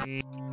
Bye.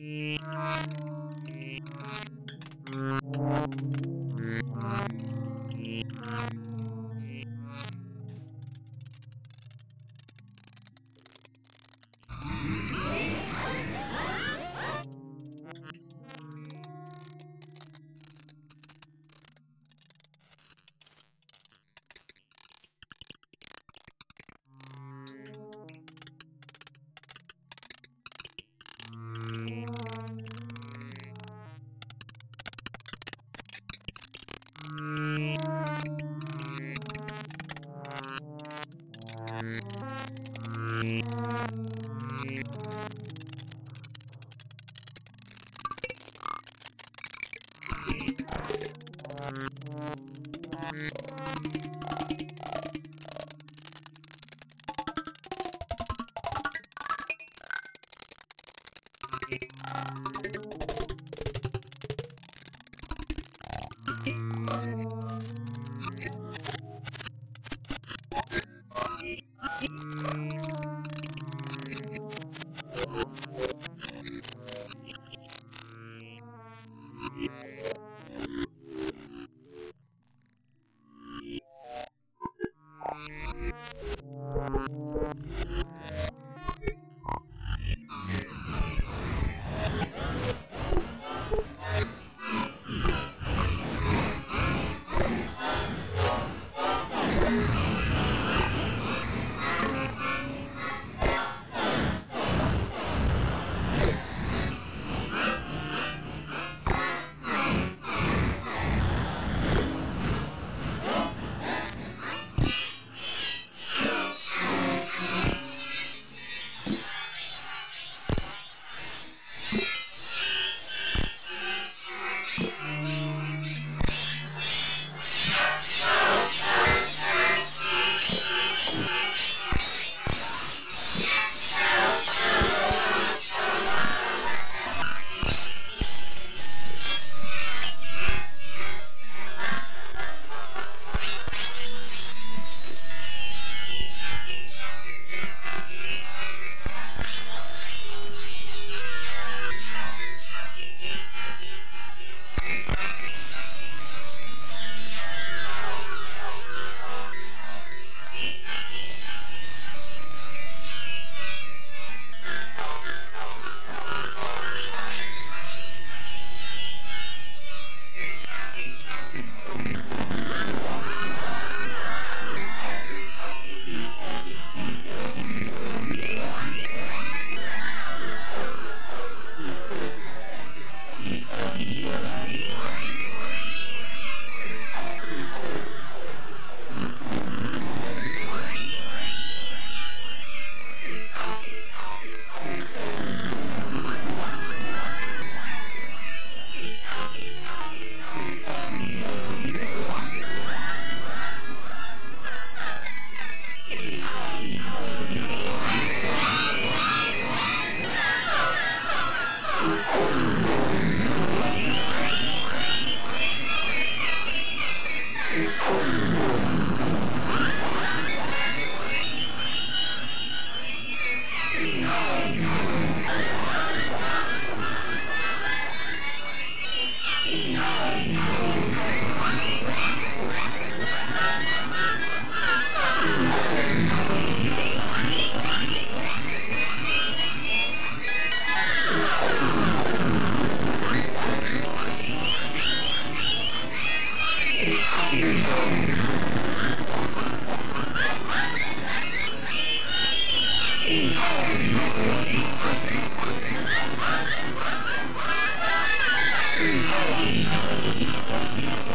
Thank you. Thank you. No, no, no. Yeah.